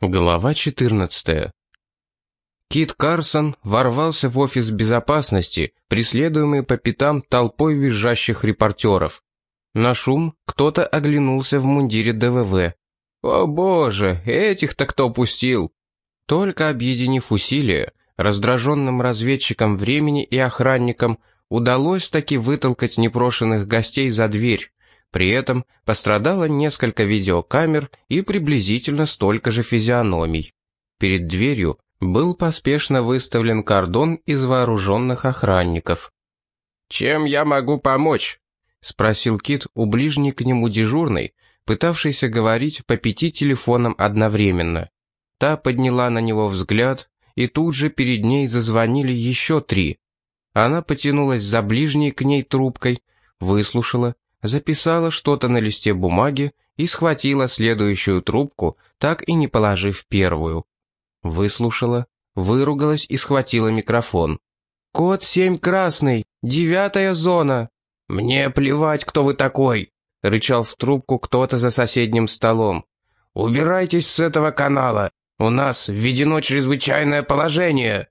Глава 14. Кит Карсон ворвался в офис безопасности, преследуемый по пятам толпой визжащих репортеров. На шум кто-то оглянулся в мундире ДВВ. «О боже, этих-то кто пустил?» Только объединив усилия, раздраженным разведчикам времени и охранникам удалось таки вытолкать непрошенных гостей за дверь, при этом пострадало несколько видеокамер и приблизительно столько же физиономий. Перед дверью был поспешно выставлен кордон из вооруженных охранников. «Чем я могу помочь?» — спросил Кит у ближней к нему дежурной, пытавшейся говорить по пяти телефонам одновременно. Та подняла на него взгляд, и тут же перед ней зазвонили еще три. Она потянулась за ближней к ней трубкой, выслушала, записала что-то на листе бумаги и схватила следующую трубку, так и не положив первую. Выслушала, выругалась и схватила микрофон. «Код семь красный, девятая зона!» «Мне плевать, кто вы такой!» — рычал в трубку кто-то за соседним столом. «Убирайтесь с этого канала! У нас введено чрезвычайное положение!»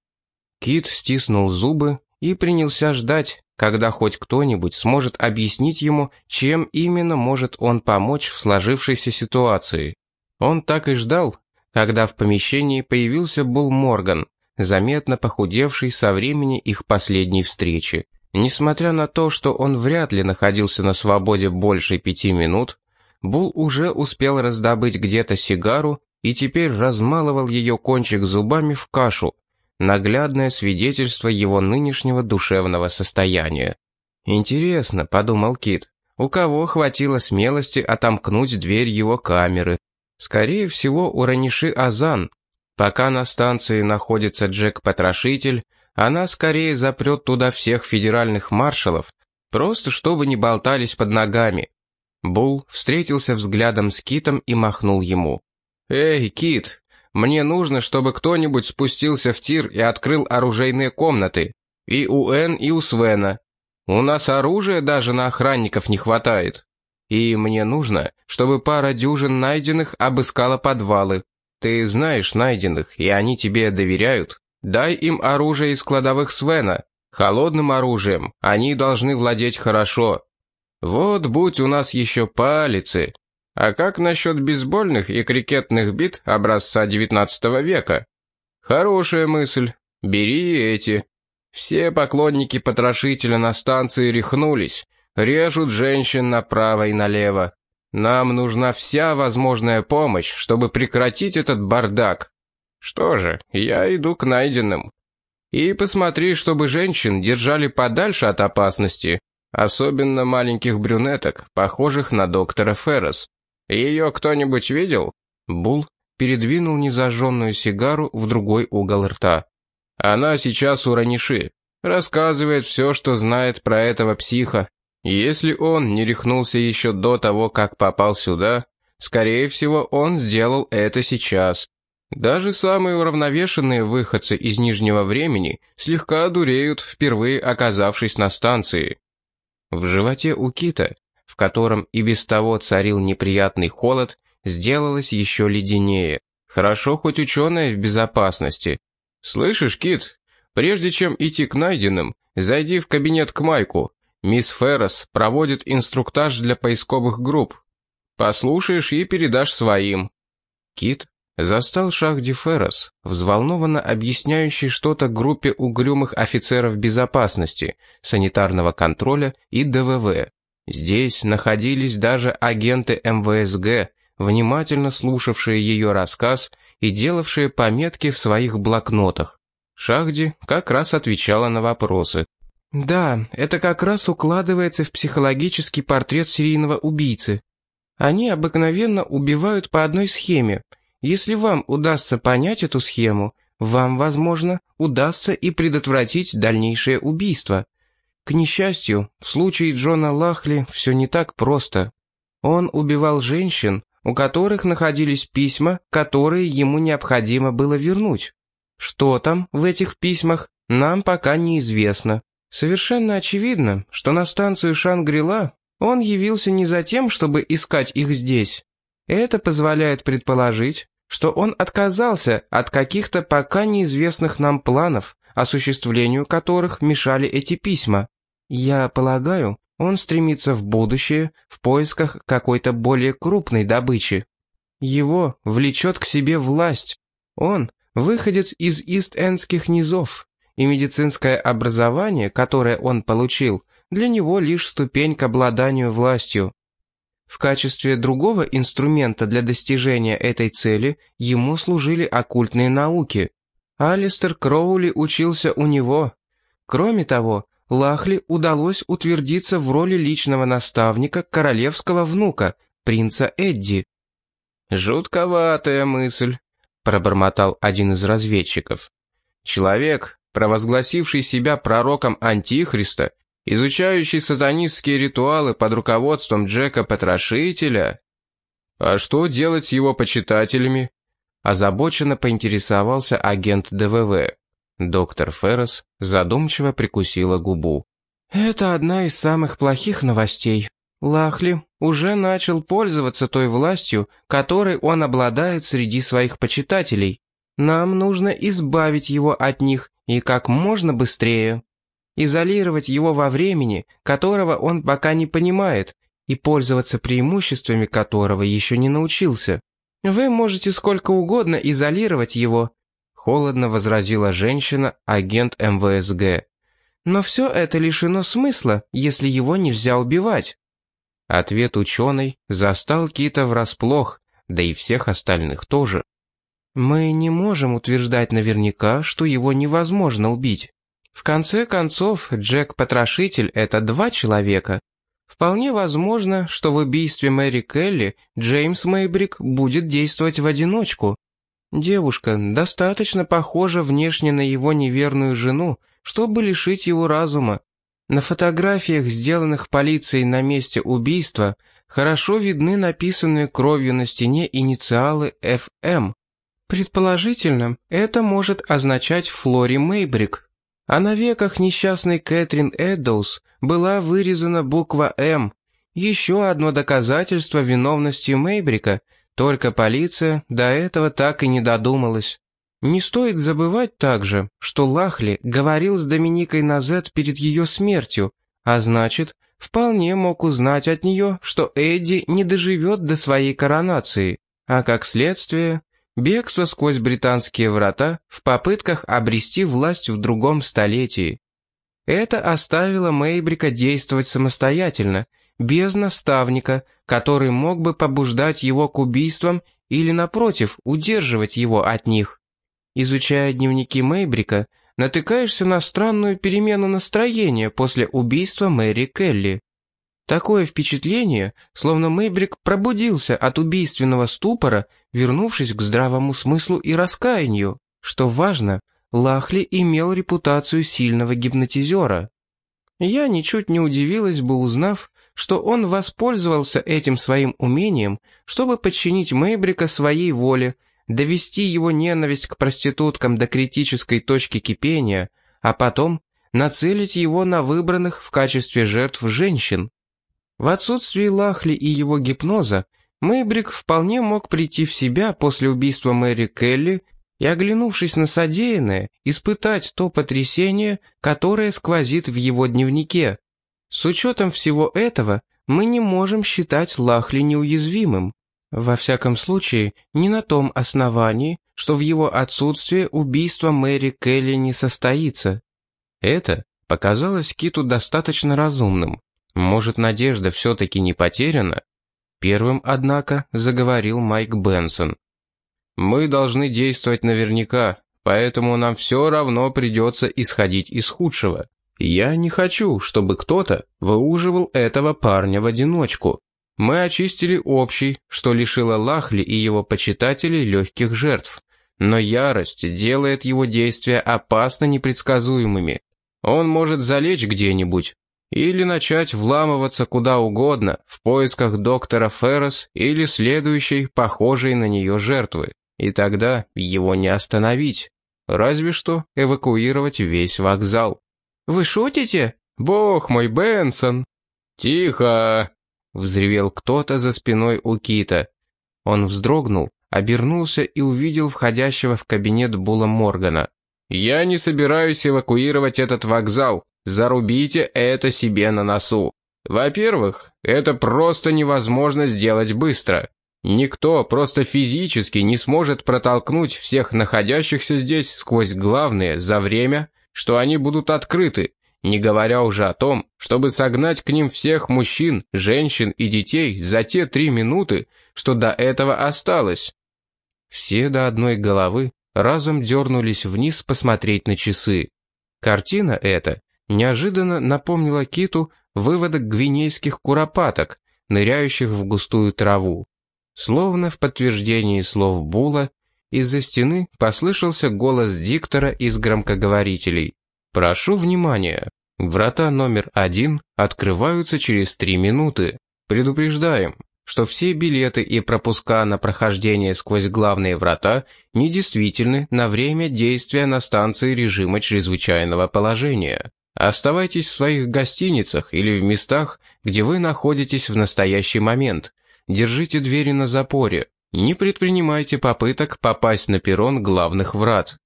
Кит стиснул зубы и принялся ждать, когда хоть кто-нибудь сможет объяснить ему, чем именно может он помочь в сложившейся ситуации. Он так и ждал, когда в помещении появился Бул Морган, заметно похудевший со времени их последней встречи. Несмотря на то, что он вряд ли находился на свободе больше пяти минут, Бул уже успел раздобыть где-то сигару и теперь размалывал ее кончик зубами в кашу, наглядное свидетельство его нынешнего душевного состояния. «Интересно», — подумал Кит, — «у кого хватило смелости отомкнуть дверь его камеры? Скорее всего, у Раниши Азан. Пока на станции находится Джек-потрошитель, она скорее запрет туда всех федеральных маршалов, просто чтобы не болтались под ногами». Бул встретился взглядом с Китом и махнул ему. «Эй, Кит, мне нужно, чтобы кто-нибудь спустился в тир и открыл оружейные комнаты. И у Эн, и у Свена. У нас оружия даже на охранников не хватает. И мне нужно, чтобы пара дюжин найденных обыскала подвалы. Ты знаешь найденных, и они тебе доверяют. Дай им оружие из кладовых Свена. Холодным оружием они должны владеть хорошо. Вот будь у нас еще палицы, а как насчет бейсбольных и крикетных бит образца XIX века? Хорошая мысль. Бери эти. Все поклонники потрошителя на станции рехнулись, режут женщин направо и налево. Нам нужна вся возможная помощь, чтобы прекратить этот бардак. Что же, я иду к найденным. И посмотри, чтобы женщин держали подальше от опасности, особенно маленьких брюнеток, похожих на доктора Феррес. «Ее кто-нибудь видел?» Бул передвинул незажженную сигару в другой угол рта. «Она сейчас у Раниши. Рассказывает все, что знает про этого психа. Если он не рехнулся еще до того, как попал сюда, скорее всего, он сделал это сейчас. Даже самые уравновешенные выходцы из Нижнего времени слегка одуреют, впервые оказавшись на станции». В животе у Кита в котором и без того царил неприятный холод, сделалось еще леденее. Хорошо хоть ученые в безопасности. «Слышишь, Кит, прежде чем идти к найденным, зайди в кабинет к Майку. Мисс Феррес проводит инструктаж для поисковых групп. Послушаешь и передашь своим». Кит застал Шахди Феррес, взволнованно объясняющий что-то группе угрюмых офицеров безопасности, санитарного контроля и ДВВ. Здесь находились даже агенты МВСГ, внимательно слушавшие ее рассказ и делавшие пометки в своих блокнотах. Шахди как раз отвечала на вопросы. «Да, это как раз укладывается в психологический портрет серийного убийцы. Они обыкновенно убивают по одной схеме. Если вам удастся понять эту схему, вам, возможно, удастся и предотвратить дальнейшее убийство. К несчастью, в случае Джона Лахли все не так просто. Он убивал женщин, у которых находились письма, которые ему необходимо было вернуть. Что там в этих письмах, нам пока неизвестно. Совершенно очевидно, что на станцию Шангрила он явился не за тем, чтобы искать их здесь. Это позволяет предположить, что он отказался от каких-то пока неизвестных нам планов, осуществлению которых мешали эти письма. Я полагаю, он стремится в будущее в поисках какой-то более крупной добычи. Его влечет к себе власть. Он – выходец из ист-эндских низов, и медицинское образование, которое он получил, для него лишь ступень к обладанию властью. В качестве другого инструмента для достижения этой цели ему служили оккультные науки. Алистер Кроули учился у него. Кроме того, Лахли удалось утвердиться в роли личного наставника королевского внука, принца Эдди. «Жутковатая мысль», — пробормотал один из разведчиков. «Человек, провозгласивший себя пророком Антихриста, изучающий сатанистские ритуалы под руководством Джека Потрошителя. А что делать с его почитателями? Озабоченно поинтересовался агент ДВВ. Доктор Феррес задумчиво прикусила губу. «Это одна из самых плохих новостей. Лахли уже начал пользоваться той властью, которой он обладает среди своих почитателей. Нам нужно избавить его от них и как можно быстрее. Изолировать его во времени, которого он пока не понимает, и пользоваться преимуществами которого еще не научился. Вы можете сколько угодно изолировать его, холодно возразила женщина, агент МВСГ. Но все это лишено смысла, если его нельзя убивать. Ответ ученый застал Кита врасплох, да и всех остальных тоже. Мы не можем утверждать наверняка, что его невозможно убить. В конце концов, Джек-потрошитель — это два человека. Вполне возможно, что в убийстве Мэри Келли Джеймс Мейбрик будет действовать в одиночку. Девушка достаточно похожа внешне на его неверную жену, чтобы лишить его разума. На фотографиях, сделанных полицией на месте убийства, хорошо видны написанные кровью на стене инициалы «ФМ». Предположительно, это может означать Флори Мейбрик. А на веках несчастной Кэтрин Эддоус была вырезана буква «М». Еще одно доказательство виновности Мейбрика, только полиция до этого так и не додумалась. Не стоит забывать также, что Лахли говорил с Доминикой Назет перед ее смертью, а значит, вполне мог узнать от нее, что Эдди не доживет до своей коронации, а как следствие, Бегство сквозь британские врата в попытках обрести власть в другом столетии. Это оставило Мейбрика действовать самостоятельно, без наставника, который мог бы побуждать его к убийствам или, напротив, удерживать его от них. Изучая дневники Мейбрика, натыкаешься на странную перемену настроения после убийства Мэри Келли. Такое впечатление, словно Мэйбрик пробудился от убийственного ступора, вернувшись к здравому смыслу и раскаянию. Что важно, Лахли имел репутацию сильного гипнотизера. Я ничуть не удивилась бы, узнав, что он воспользовался этим своим умением, чтобы подчинить Мэйбрика своей воле, довести его ненависть к проституткам до критической точки кипения, а потом нацелить его на выбранных в качестве жертв женщин. В отсутствии Лахли и его гипноза Мэйбрик вполне мог прийти в себя после убийства Мэри Келли и, оглянувшись на содеянное, испытать то потрясение, которое сквозит в его дневнике. С учетом всего этого, мы не можем считать Лахли неуязвимым. Во всяком случае, не на том основании, что в его отсутствие убийство Мэри Келли не состоится. Это показалось Киту достаточно разумным. Может, надежда все-таки не потеряна? Первым, однако, заговорил Майк Бенсон. «Мы должны действовать наверняка, поэтому нам все равно придется исходить из худшего. Я не хочу, чтобы кто-то выуживал этого парня в одиночку. Мы очистили общий, что лишило Лахли и его почитателей легких жертв. Но ярость делает его действия опасно непредсказуемыми. Он может залечь где-нибудь, или начать вламываться куда угодно в поисках доктора Феррес или следующей, похожей на нее жертвы. И тогда его не остановить. Разве что эвакуировать весь вокзал. «Вы шутите?» «Бог мой, Бенсон!» «Тихо!» — взревел кто-то за спиной у Кита. Он вздрогнул, обернулся и увидел входящего в кабинет Була Моргана. «Я не собираюсь эвакуировать этот вокзал. Зарубите это себе на носу. Во-первых, это просто невозможно сделать быстро. Никто просто физически не сможет протолкнуть всех находящихся здесь сквозь главные за время, что они будут открыты, не говоря уже о том, чтобы согнать к ним всех мужчин, женщин и детей за те три минуты, что до этого осталось. Все до одной головы разом дернулись вниз посмотреть на часы. Картина эта неожиданно напомнила Киту выводок гвинейских куропаток, ныряющих в густую траву. Словно в подтверждении слов Була, из-за стены послышался голос диктора из громкоговорителей. «Прошу внимания. Врата номер один открываются через три минуты. Предупреждаем, что все билеты и пропуска на прохождение сквозь главные врата недействительны на время действия на станции режима чрезвычайного положения. Оставайтесь в своих гостиницах или в местах, где вы находитесь в настоящий момент – держите двери на запоре, не предпринимайте попыток попасть на перрон главных врат.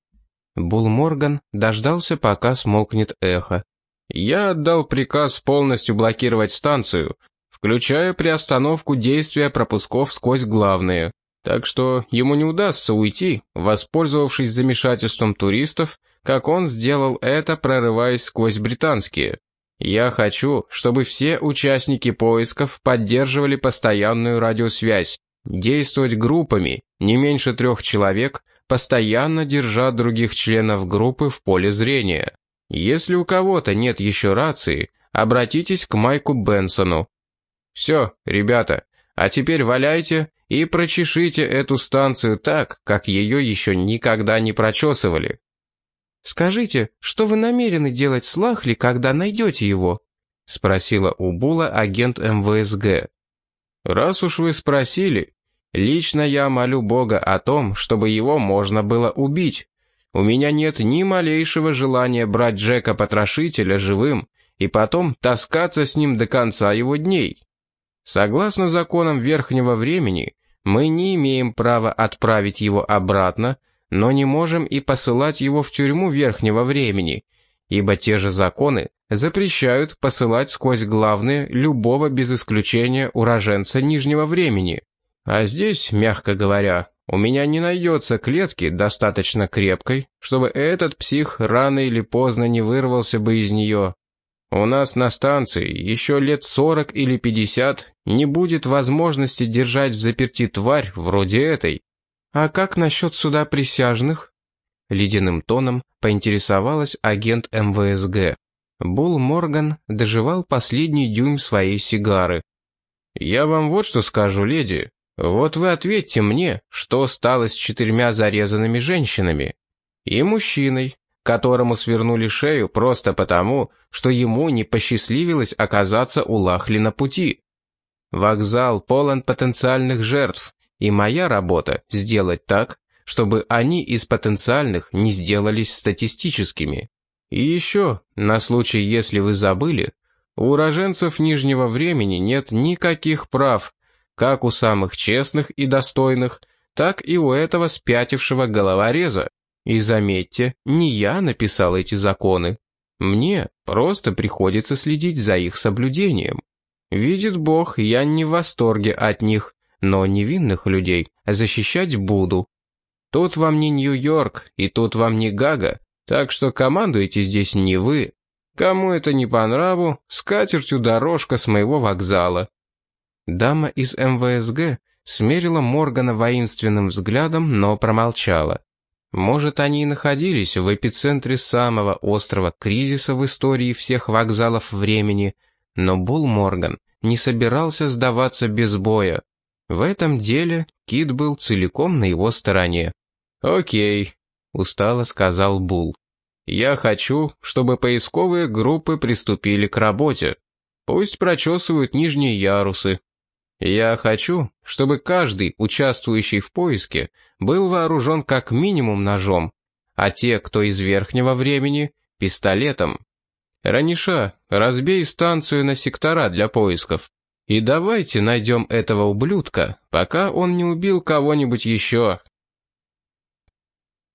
Бул Морган дождался, пока смолкнет эхо. Я отдал приказ полностью блокировать станцию, включая приостановку действия пропусков сквозь главные. Так что ему не удастся уйти, воспользовавшись замешательством туристов, как он сделал это, прорываясь сквозь британские. Я хочу, чтобы все участники поисков поддерживали постоянную радиосвязь, действовать группами, не меньше трех человек, постоянно держа других членов группы в поле зрения. Если у кого-то нет еще рации, обратитесь к Майку Бенсону. Все, ребята, а теперь валяйте и прочешите эту станцию так, как ее еще никогда не прочесывали. «Скажите, что вы намерены делать с Лахли, когда найдете его?» — спросила у Була агент МВСГ. «Раз уж вы спросили, лично я молю Бога о том, чтобы его можно было убить. У меня нет ни малейшего желания брать Джека-потрошителя живым и потом таскаться с ним до конца его дней. Согласно законам Верхнего Времени, мы не имеем права отправить его обратно, но не можем и посылать его в тюрьму верхнего времени, ибо те же законы запрещают посылать сквозь главные любого без исключения уроженца нижнего времени. А здесь, мягко говоря, у меня не найдется клетки достаточно крепкой, чтобы этот псих рано или поздно не вырвался бы из нее. У нас на станции еще лет сорок или пятьдесят не будет возможности держать в заперти тварь вроде этой. «А как насчет суда присяжных?» Ледяным тоном поинтересовалась агент МВСГ. Бул Морган доживал последний дюйм своей сигары. «Я вам вот что скажу, леди. Вот вы ответьте мне, что стало с четырьмя зарезанными женщинами и мужчиной, которому свернули шею просто потому, что ему не посчастливилось оказаться у Лахли на пути. Вокзал полон потенциальных жертв, и моя работа — сделать так, чтобы они из потенциальных не сделались статистическими. И еще, на случай, если вы забыли, у уроженцев Нижнего Времени нет никаких прав, как у самых честных и достойных, так и у этого спятившего головореза. И заметьте, не я написал эти законы. Мне просто приходится следить за их соблюдением. Видит Бог, я не в восторге от них, но невинных людей защищать буду. Тут вам не Нью-Йорк, и тут вам не Гага, так что командуете здесь не вы. Кому это не по нраву, с катертью дорожка с моего вокзала». Дама из МВСГ смерила Моргана воинственным взглядом, но промолчала. Может, они и находились в эпицентре самого острого кризиса в истории всех вокзалов времени, но Бул Морган не собирался сдаваться без боя. В этом деле Кит был целиком на его стороне. «Окей», — устало сказал Бул. «Я хочу, чтобы поисковые группы приступили к работе. Пусть прочесывают нижние ярусы. Я хочу, чтобы каждый, участвующий в поиске, был вооружен как минимум ножом, а те, кто из верхнего времени, пистолетом. Раниша, разбей станцию на сектора для поисков. И давайте найдем этого ублюдка, пока он не убил кого-нибудь еще.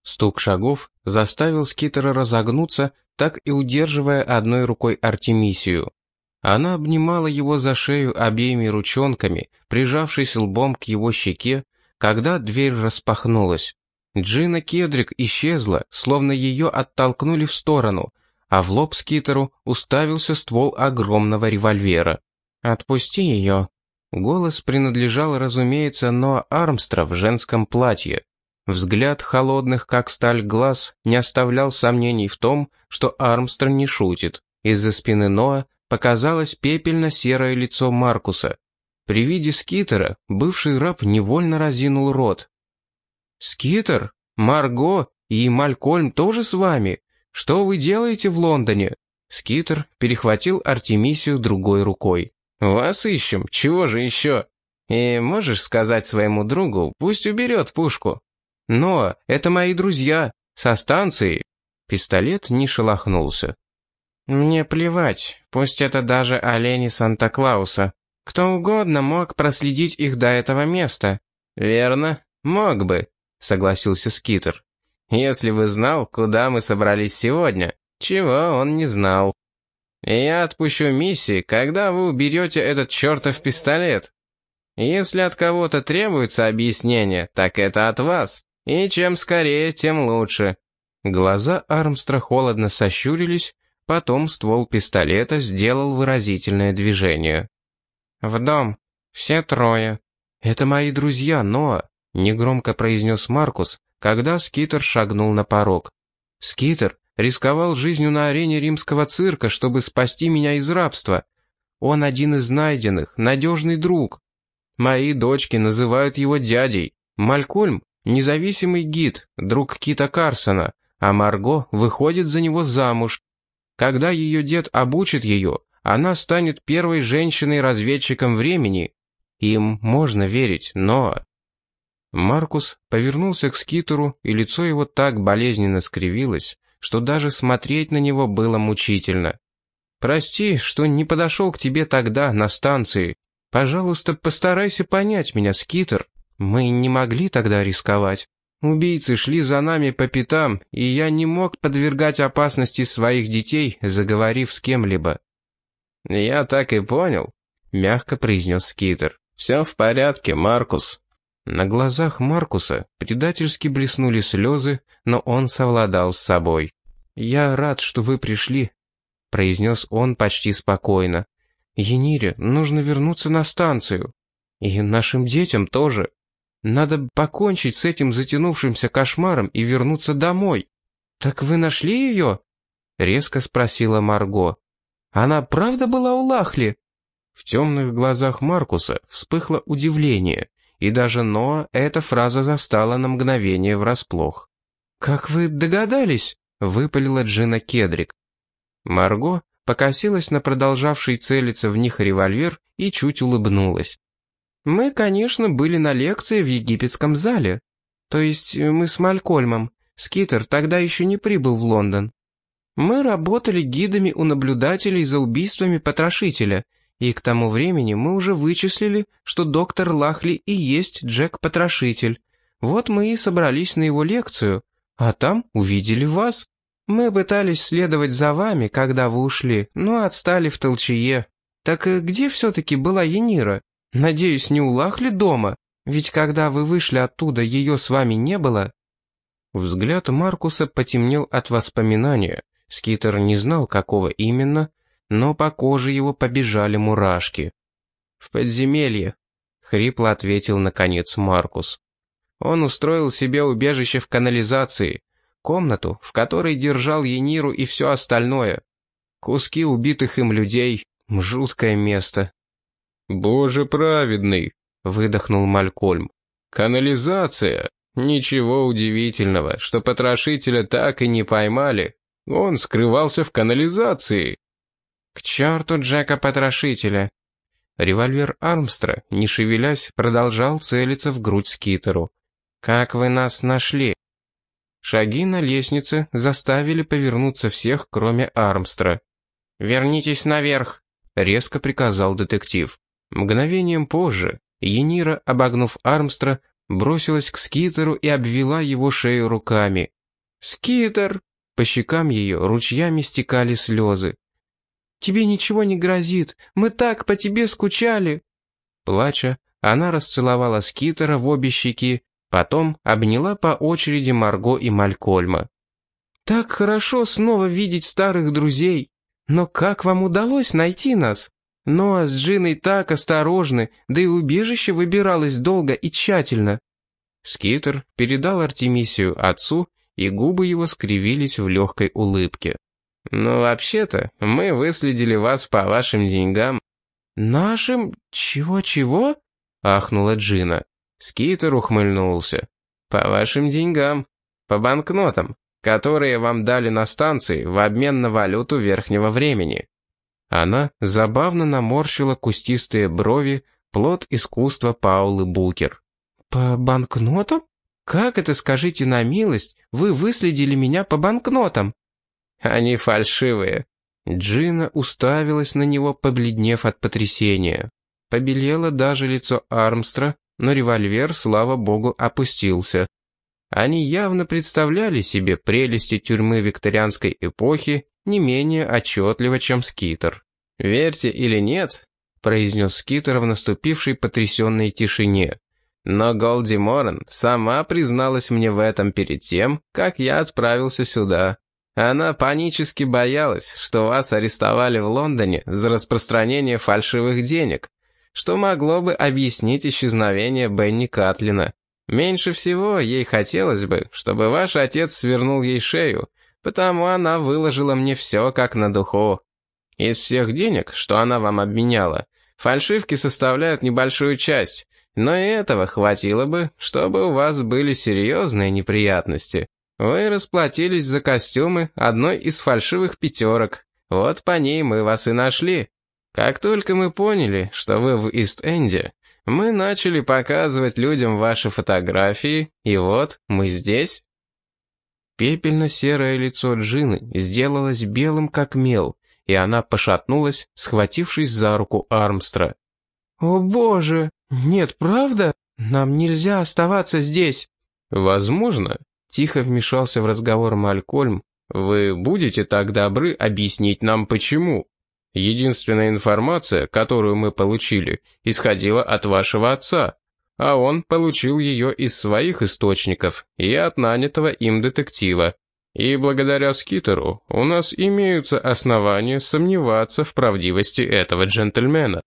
Стук шагов заставил Скитера разогнуться, так и удерживая одной рукой Артемисию. Она обнимала его за шею обеими ручонками, прижавшись лбом к его щеке, когда дверь распахнулась. Джина Кедрик исчезла, словно ее оттолкнули в сторону, а в лоб Скитеру уставился ствол огромного револьвера. «Отпусти ее». Голос принадлежал, разумеется, Ноа Армстра в женском платье. Взгляд холодных, как сталь, глаз не оставлял сомнений в том, что Армстр не шутит. Из-за спины Ноа показалось пепельно-серое лицо Маркуса. При виде Скитера бывший раб невольно разинул рот. «Скитер? Марго и Малькольм тоже с вами? Что вы делаете в Лондоне?» Скитер перехватил Артемисию другой рукой. «Вас ищем, чего же еще? И можешь сказать своему другу, пусть уберет пушку?» «Но, это мои друзья, со станции». Пистолет не шелохнулся. «Мне плевать, пусть это даже олени Санта-Клауса. Кто угодно мог проследить их до этого места». «Верно, мог бы», — согласился Скитер. «Если бы знал, куда мы собрались сегодня, чего он не знал». «Я отпущу миссии, когда вы уберете этот чертов пистолет. Если от кого-то требуется объяснение, так это от вас. И чем скорее, тем лучше». Глаза Армстра холодно сощурились, потом ствол пистолета сделал выразительное движение. «В дом. Все трое. Это мои друзья, Ноа», — негромко произнес Маркус, когда Скитер шагнул на порог. «Скитер, рисковал жизнью на арене римского цирка, чтобы спасти меня из рабства. Он один из найденных, надежный друг. Мои дочки называют его дядей. Малькольм — независимый гид, друг Кита Карсона, а Марго выходит за него замуж. Когда ее дед обучит ее, она станет первой женщиной-разведчиком времени. Им можно верить, но... Маркус повернулся к Скитеру, и лицо его так болезненно скривилось, что даже смотреть на него было мучительно. «Прости, что не подошел к тебе тогда, на станции. Пожалуйста, постарайся понять меня, Скитер. Мы не могли тогда рисковать. Убийцы шли за нами по пятам, и я не мог подвергать опасности своих детей, заговорив с кем-либо». «Я так и понял», — мягко произнес Скитер. «Все в порядке, Маркус». На глазах Маркуса предательски блеснули слезы, но он совладал с собой. «Я рад, что вы пришли», — произнес он почти спокойно. «Енире, нужно вернуться на станцию. И нашим детям тоже. Надо покончить с этим затянувшимся кошмаром и вернуться домой». «Так вы нашли ее?» — резко спросила Марго. «Она правда была у Лахли?» В темных глазах Маркуса вспыхло удивление и даже Ноа эта фраза застала на мгновение врасплох. «Как вы догадались?» — выпалила Джина Кедрик. Марго покосилась на продолжавший целиться в них револьвер и чуть улыбнулась. «Мы, конечно, были на лекции в египетском зале. То есть мы с Малькольмом. Скитер тогда еще не прибыл в Лондон. Мы работали гидами у наблюдателей за убийствами потрошителя — и к тому времени мы уже вычислили, что доктор Лахли и есть Джек-потрошитель. Вот мы и собрались на его лекцию, а там увидели вас. Мы пытались следовать за вами, когда вы ушли, но отстали в толчее. Так где все-таки была Енира? Надеюсь, не у Лахли дома? Ведь когда вы вышли оттуда, ее с вами не было». Взгляд Маркуса потемнел от воспоминания. Скитер не знал, какого именно, но по коже его побежали мурашки. «В подземелье», — хрипло ответил наконец Маркус. Он устроил себе убежище в канализации, комнату, в которой держал Ениру и все остальное. Куски убитых им людей, жуткое место. «Боже праведный!» — выдохнул Малькольм. «Канализация! Ничего удивительного, что потрошителя так и не поймали. Он скрывался в канализации!» «К черту Джека-потрошителя!» Револьвер Армстра, не шевелясь, продолжал целиться в грудь Скитеру. «Как вы нас нашли?» Шаги на лестнице заставили повернуться всех, кроме Армстра. «Вернитесь наверх!» — резко приказал детектив. Мгновением позже Енира, обогнув Армстра, бросилась к Скитеру и обвела его шею руками. «Скитер!» По щекам ее ручьями стекали слезы. «Тебе ничего не грозит, мы так по тебе скучали!» Плача, она расцеловала Скитера в обе щеки, потом обняла по очереди Марго и Малькольма. «Так хорошо снова видеть старых друзей! Но как вам удалось найти нас?» Ноа с Джиной так осторожны, да и убежище выбиралось долго и тщательно. Скитер передал Артемисию отцу, и губы его скривились в легкой улыбке. «Ну, вообще-то, мы выследили вас по вашим деньгам». «Нашим? Чего-чего?» — ахнула Джина. Скитер ухмыльнулся. «По вашим деньгам. По банкнотам, которые вам дали на станции в обмен на валюту верхнего времени». Она забавно наморщила кустистые брови, плод искусства Паулы Букер. «По банкнотам? Как это, скажите на милость, вы выследили меня по банкнотам?» «Они фальшивые». Джина уставилась на него, побледнев от потрясения. Побелело даже лицо Армстра, но револьвер, слава богу, опустился. Они явно представляли себе прелести тюрьмы викторианской эпохи не менее отчетливо, чем Скитер. «Верьте или нет», — произнес Скитер в наступившей потрясенной тишине. «Но Голди Моран сама призналась мне в этом перед тем, как я отправился сюда. Она панически боялась, что вас арестовали в Лондоне за распространение фальшивых денег, что могло бы объяснить исчезновение Бенни Катлина. Меньше всего ей хотелось бы, чтобы ваш отец свернул ей шею, потому она выложила мне все как на духу. Из всех денег, что она вам обменяла, фальшивки составляют небольшую часть, но и этого хватило бы, чтобы у вас были серьезные неприятности. Вы расплатились за костюмы одной из фальшивых пятерок. Вот по ней мы вас и нашли. Как только мы поняли, что вы в Ист-Энде, мы начали показывать людям ваши фотографии, и вот мы здесь. Пепельно-серое лицо Джины сделалось белым как мел, и она пошатнулась, схватившись за руку Армстра. «О боже! Нет, правда? Нам нельзя оставаться здесь!» «Возможно», — тихо вмешался в разговор Малькольм, «вы будете так добры объяснить нам, почему?» Единственная информация, которую мы получили, исходила от вашего отца, а он получил ее из своих источников и от нанятого им детектива. И благодаря Скитеру у нас имеются основания сомневаться в правдивости этого джентльмена.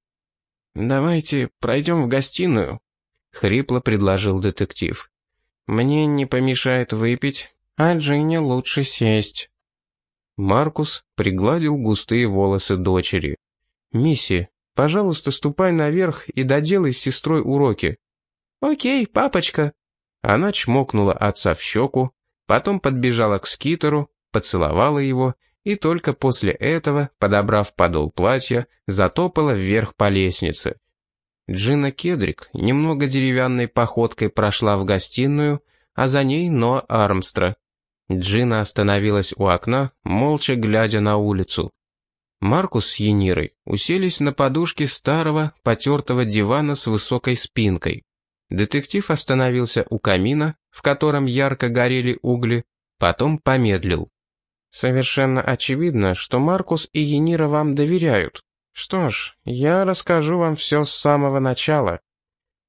«Давайте пройдем в гостиную», — хрипло предложил детектив. «Мне не помешает выпить, а Джинни лучше сесть». Маркус пригладил густые волосы дочери. «Мисси, пожалуйста, ступай наверх и доделай с сестрой уроки». «Окей, папочка». Она чмокнула отца в щеку, потом подбежала к скитеру, поцеловала его и только после этого, подобрав подол платья, затопала вверх по лестнице. Джина Кедрик немного деревянной походкой прошла в гостиную, а за ней Ноа Армстра. Джина остановилась у окна, молча глядя на улицу. Маркус с Енирой уселись на подушке старого, потертого дивана с высокой спинкой. Детектив остановился у камина, в котором ярко горели угли, потом помедлил. «Совершенно очевидно, что Маркус и Енира вам доверяют. Что ж, я расскажу вам все с самого начала».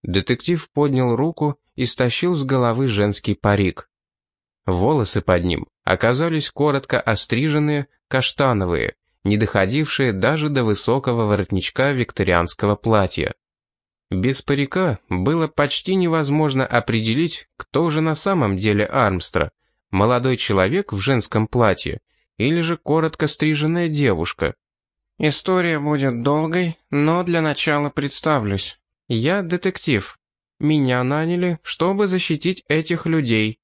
Детектив поднял руку и стащил с головы женский парик. Волосы под ним оказались коротко остриженные, каштановые, не доходившие даже до высокого воротничка викторианского платья. Без парика было почти невозможно определить, кто же на самом деле Армстра, молодой человек в женском платье или же коротко стриженная девушка. «История будет долгой, но для начала представлюсь. Я детектив. Меня наняли, чтобы защитить этих людей.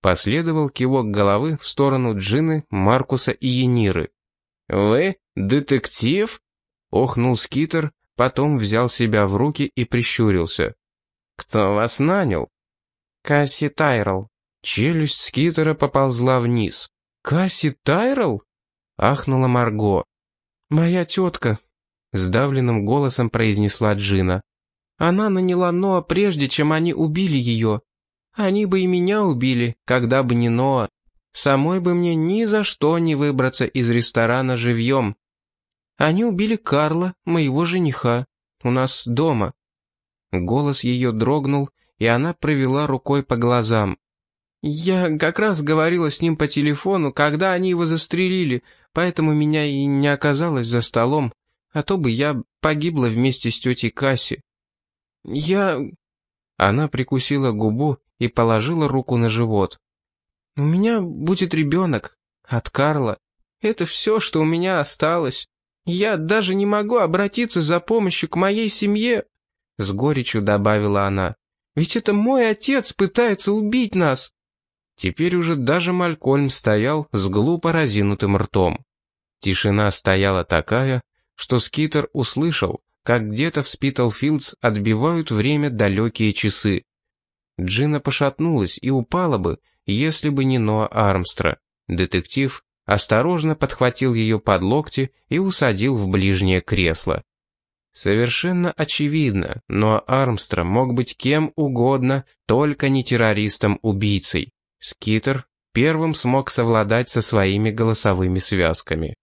Последовал кивок головы в сторону Джины, Маркуса и Ениры. «Вы детектив?» — охнул Скитер, потом взял себя в руки и прищурился. «Кто вас нанял?» «Касси Тайрл». Челюсть Скитера поползла вниз. «Касси Тайрл?» — ахнула Марго. «Моя тетка». — сдавленным голосом произнесла Джина. «Она наняла Ноа прежде, чем они убили ее. Они бы и меня убили, когда бы не Ноа. Самой бы мне ни за что не выбраться из ресторана живьем. Они убили Карла, моего жениха, у нас дома». Голос ее дрогнул, и она провела рукой по глазам. «Я как раз говорила с ним по телефону, когда они его застрелили, поэтому меня и не оказалось за столом, а то бы я погибла вместе с тетей Касси. Я...» Она прикусила губу и положила руку на живот. «У меня будет ребенок. От Карла. Это все, что у меня осталось. Я даже не могу обратиться за помощью к моей семье», — с горечью добавила она. «Ведь это мой отец пытается убить нас». Теперь уже даже Малькольм стоял с глупо разинутым ртом. Тишина стояла такая, что Скитер услышал, как где-то в Спитлфилдс отбивают время далекие часы. Джина пошатнулась и упала бы, если бы не Ноа Армстра. Детектив осторожно подхватил ее под локти и усадил в ближнее кресло. Совершенно очевидно, но Армстра мог быть кем угодно, только не террористом-убийцей. Скитер первым смог совладать со своими голосовыми связками.